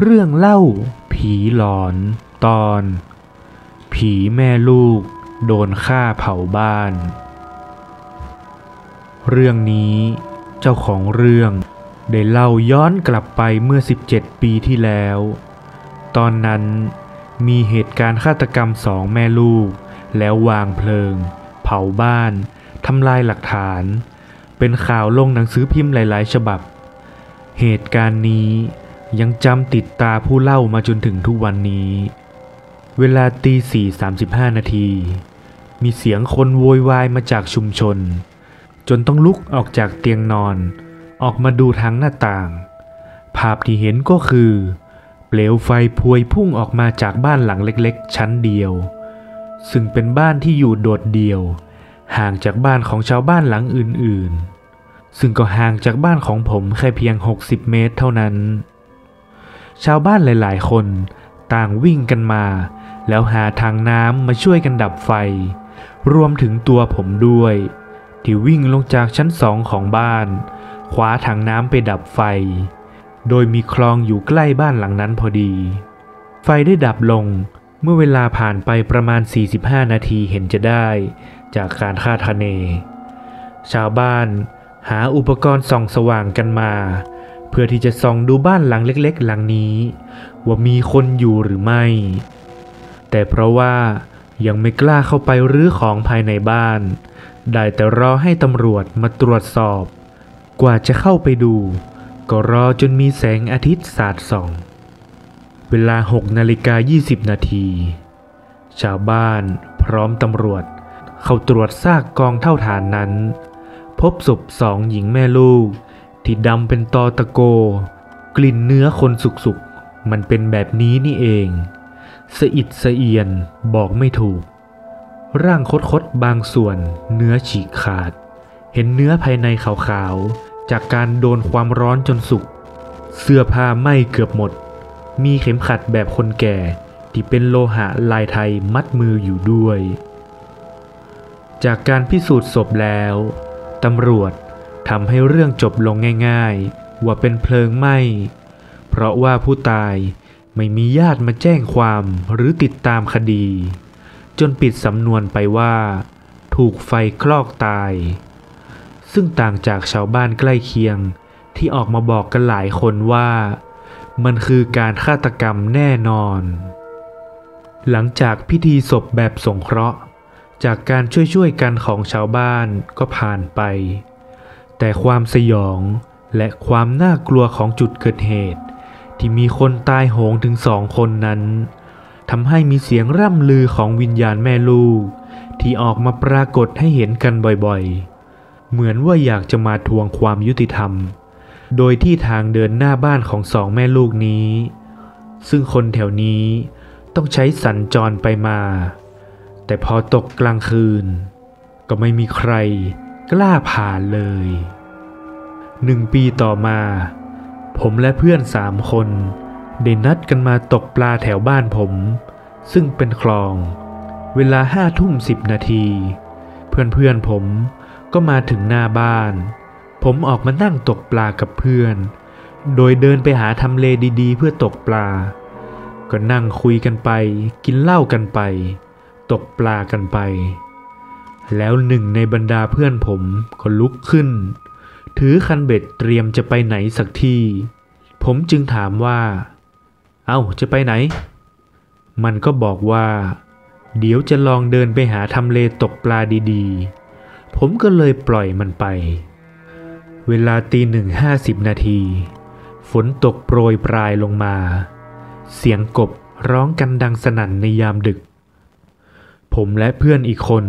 เรื่องเล่า ผีหลอน ตอน ผีแม่ลูก โดนฆ่าเผาบ้าน เรื่องนี้เจ้าของเรื่องได้เล่าย้อนกลับไปเมื่อ 17 ปีที่แล้ว ตอนนั้นมีเหตุการณ์ฆาตกรรมสองแม่ลูก แล้ววางเพลิง เผาบ้านทำลายหลักฐาน เป็นข่าวลงหนังสือพิมพ์หลาย ๆ ฉบับ เหตุการณ์นี้ ยังจำติดตาผู้เล่ามาจนถึงทุกวันนี้ เวลาตีสี่สามสิบห้านาที มีเสียงคนโวยวายมาจากชุมชน จนต้องลุกออกจากเตียงนอน ออกมาดูทางหน้าต่าง ภาพที่เห็นก็คือ เปลวไฟพวยพุ่งออกมาจากบ้านหลังเล็กๆ ชั้นเดียว ซึ่งเป็นบ้านที่อยู่โดดเดี่ยว ห่างจากบ้านของชาวบ้านหลังอื่นๆ ซึ่งก็ห่างจากบ้านของผมแค่เพียง 60 เมตรเท่านั้น ชาวบ้านหลาย ๆ คนต่างวิ่งกันมา แล้วหาทางน้ำมาช่วยกันดับไฟ รวมถึงตัวผมด้วย ที่วิ่งลงจากชั้นสองของบ้านคว้าถังน้ำไปดับไฟ โดยมีคลองอยู่ใกล้บ้านหลังนั้นพอดี ไฟได้ดับลงเมื่อเวลาผ่านไปประมาณ 45 นาทีเห็นจะได้จากการคาดคะเน ชาวบ้านหาอุปกรณ์ส่องสว่างกันมา เพื่อที่จะส่องดูบ้านหลังเล็กๆ หลังนี้ ว่ามีคนอยู่หรือไม่ แต่เพราะว่ายังไม่กล้าเข้าไปรื้อของภายในบ้าน ได้แต่รอให้ตำรวจมาตรวจสอบ กว่าจะเข้าไปดู ก็รอจนมีแสงอาทิตย์สาดส่อง เวลา6นาฬิกา20 นาที ชาวบ้านพร้อมตำรวจ เข้าตรวจซากกองเท่าฐานนั้น พบศพสองหญิงแม่ลูก ที่ดำเป็นตอตะโก กลิ่นเนื้อคนสุกๆ มันเป็นแบบนี้นี่เอง สะอิดสะเอียนบอกไม่ถูก ร่างคดๆ บางส่วนเนื้อฉีกขาด เห็นเนื้อภายในขาวๆ จากการโดนความร้อนจนสุก เสื้อผ้าไหม้เกือบหมด มีเข็มขัดแบบคนแก่ที่เป็นโลหะลายไทยมัดมืออยู่ด้วย จากการพิสูจน์ศพแล้ว ตำรวจ ทำให้เรื่องจบลงง่ายๆ ว่าเป็นเพลิงไหม้ เพราะว่าผู้ตายไม่มีญาติมาแจ้งความหรือติดตามคดี จนปิดสำนวนไปว่า ถูกไฟคลอกตาย ซึ่งต่างจากชาวบ้านใกล้เคียงที่ออกมาบอกกันหลายคนว่า มันคือการฆาตกรรมแน่นอน หลังจากพิธีศพแบบสงเคราะห์ จากการช่วยๆกันของชาวบ้านก็ผ่านไป แต่ความสยองและความน่ากลัวของจุดเกิดเหตุ ที่มีคนตายโหงถึงสองคนนั้นทำให้มีเสียงร่ำลือของวิญญาณแม่ลูก ที่ออกมาปรากฏให้เห็นกันบ่อยๆ เหมือนว่าอยากจะมาทวงความยุติธรรม โดยที่ทางเดินหน้าบ้านของสองแม่ลูกนี้ ซึ่งคนแถวนี้ต้องใช้สัญจรไปมา แต่พอตกกลางคืน ก็ไม่มีใคร กล้าผ่านเลยหนึ่งปีต่อมา ผมและเพื่อนสามคนได้นัดกันมาตกปลาแถวบ้านผม ซึ่งเป็นคลอง เวลาห้าทุ่มสิบนาที เพื่อนๆผมก็มาถึงหน้าบ้าน ผมออกมานั่งตกปลากับเพื่อน โดยเดินไปหาทำเลดีๆ เพื่อตกปลา ก็นั่งคุยกันไป กินเหล้ากันไป ตกปลากันไป แล้วหนึ่งในบรรดาเพื่อนผมก็ลุกขึ้น ถือคันเบ็ดเตรียมจะไปไหนสักที่ ผมจึงถามว่า เอ้าจะไปไหน มันก็บอกว่า เดี๋ยวจะลองเดินไปหาทำเลตกปลาดีๆ ผมก็เลยปล่อยมันไป เวลาตีหนึ่งห้าสิบนาที ฝนตกโปรยปลายลงมา เสียงกบร้องกันดังสนั่นในยามดึก ผมและเพื่อนอีกคน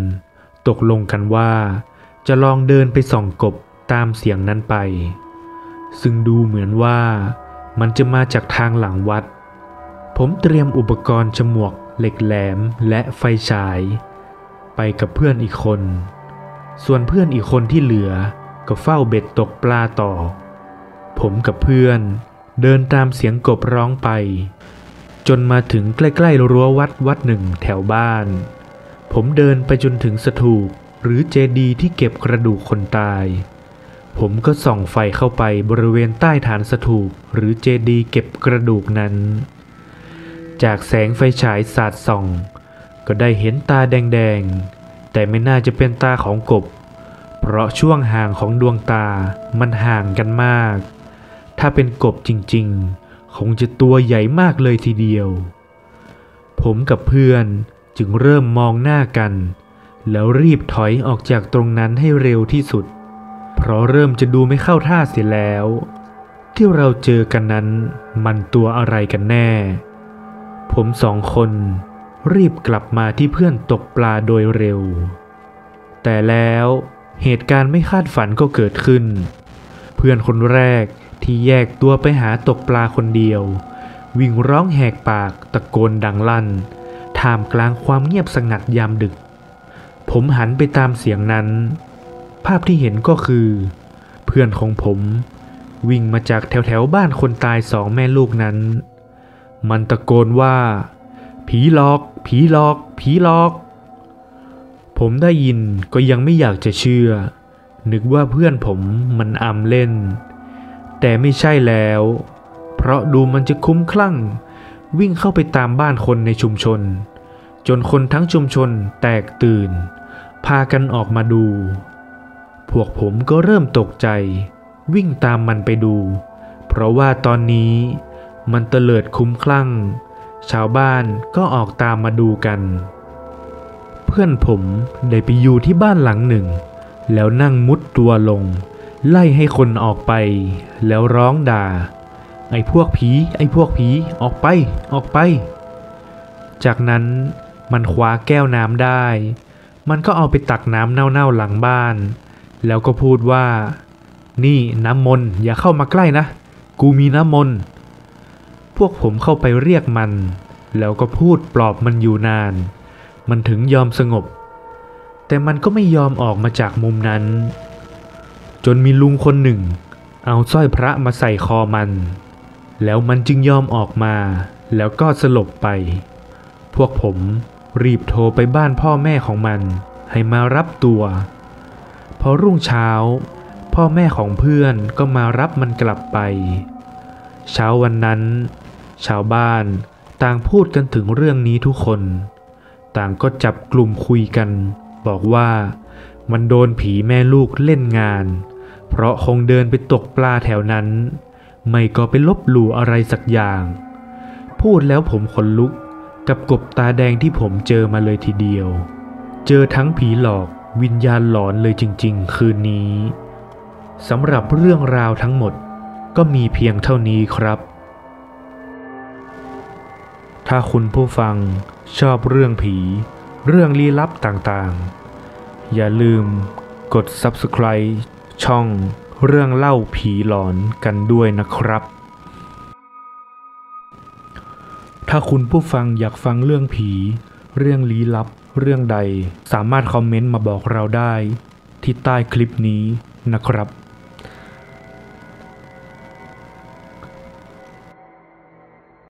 ตกลงกันว่า จะลองเดินไปส่องกบตามเสียงนั้นไป ซึ่งดูเหมือนว่ามันจะมาจากทางหลังวัด ผมเตรียมอุปกรณ์ฉมวกเหล็กแหลมและไฟฉาย ไปกับเพื่อนอีกคน ส่วนเพื่อนอีกคนที่เหลือก็เฝ้าเบ็ดตกปลาต่อ ผมกับเพื่อนเดินตามเสียงกบร้องไป จนมาถึงใกล้ๆรั้ววัดวัดหนึ่งแถวบ้าน ผมเดินไปจนถึงสถูปหรือเจดีย์ที่เก็บกระดูกคนตาย ผมก็ส่องไฟเข้าไปบริเวณใต้ฐานสถูปหรือเจดีย์เก็บกระดูกนั้น จากแสงไฟฉายสาดส่อง ก็ได้เห็นตาแดงๆ แต่ไม่น่าจะเป็นตาของกบ เพราะช่วงห่างของดวงตามันห่างกันมาก ถ้าเป็นกบจริงๆ คงจะตัวใหญ่มากเลยทีเดียว ผมกับเพื่อน จึงเริ่มมองหน้ากัน แล้วรีบถอยออกจากตรงนั้นให้เร็วที่สุด เพราะเริ่มจะดูไม่เข้าท่าเสียแล้ว ที่เราเจอกันนั้นมันตัวอะไรกันแน่ ผมสองคนรีบกลับมาที่เพื่อนตกปลาโดยเร็ว แต่แล้วเหตุการณ์ไม่คาดฝันก็เกิดขึ้น เพื่อนคนแรกที่แยกตัวไปหาตกปลาคนเดียว วิ่งร้องแหกปากตะโกนดังลั่น ท่ามกลางความเงียบสงัดยามดึก ผมหันไปตามเสียงนั้น ภาพที่เห็นก็คือ เพื่อนของผมวิ่งมาจากแถวแถวบ้านคนตายสองแม่ลูกนั้น มันตะโกนว่า ผีหลอก ผีหลอก ผีหลอก ผมได้ยินก็ยังไม่อยากจะเชื่อ นึกว่าเพื่อนผมมันอำเล่น แต่ไม่ใช่แล้ว เพราะดูมันจะคุ้มคลั่ง วิ่งเข้าไปตามบ้านคนในชุมชน จนคนทั้งชุมชนแตกตื่น พากันออกมาดู พวกผมก็เริ่มตกใจ วิ่งตามมันไปดู เพราะว่าตอนนี้มันเตลิดคุ้มคลั่ง ชาวบ้านก็ออกตามมาดูกัน เพื่อนผมได้ไปอยู่ที่บ้านหลังหนึ่ง แล้วนั่งมุดตัวลง ไล่ให้คนออกไป แล้วร้องด่า ไอ้พวกผี ไอ้พวกผี ออกไป ออกไป จากนั้น มันคว้าแก้วน้ำได้ มันก็เอาไปตักน้ำเน่าๆหลังบ้าน แล้วก็พูดว่า นี่น้ำมนอย่าเข้ามาใกล้นะ กูมีน้ำมน พวกผมเข้าไปเรียกมัน แล้วก็พูดปลอบมันอยู่นาน มันถึงยอมสงบ แต่มันก็ไม่ยอมออกมาจากมุมนั้น จนมีลุงคนหนึ่ง เอาสร้อยพระมาใส่คอมัน แล้วมันจึงยอมออกมา แล้วก็สลบไปพวกผม รีบโทรไปบ้านพ่อแม่ของมันให้มารับตัว พอรุ่งเช้า พ่อแม่ของเพื่อนก็มารับมันกลับไป เช้าวันนั้น ชาวบ้านต่างพูดกันถึงเรื่องนี้ทุกคน ต่างก็จับกลุ่มคุยกัน บอกว่ามันโดนผีแม่ลูกเล่นงาน เพราะคงเดินไปตกปลาแถวนั้น ไม่ก็ไปลบหลู่อะไรสักอย่าง พูดแล้วผมขนลุก กับกบตาแดงที่ผมเจอมาเลยทีเดียว เจอทั้งผีหลอกวิญญาณหลอนเลยจริง ๆ คืนนี้สำหรับเรื่องราวทั้งหมดก็มีเพียงเท่านี้ครับ ถ้าคุณผู้ฟังชอบเรื่องผี เรื่องลี้ลับต่างๆ อย่าลืมกด subscribe ช่องเรื่องเล่าผีหลอนกันด้วยนะครับ ถ้าคุณผู้ฟังอยากฟังเรื่องผี เรื่องลี้ลับ เรื่องใด สามารถคอมเมนต์มาบอกเราได้ ที่ใต้คลิปนี้นะครับ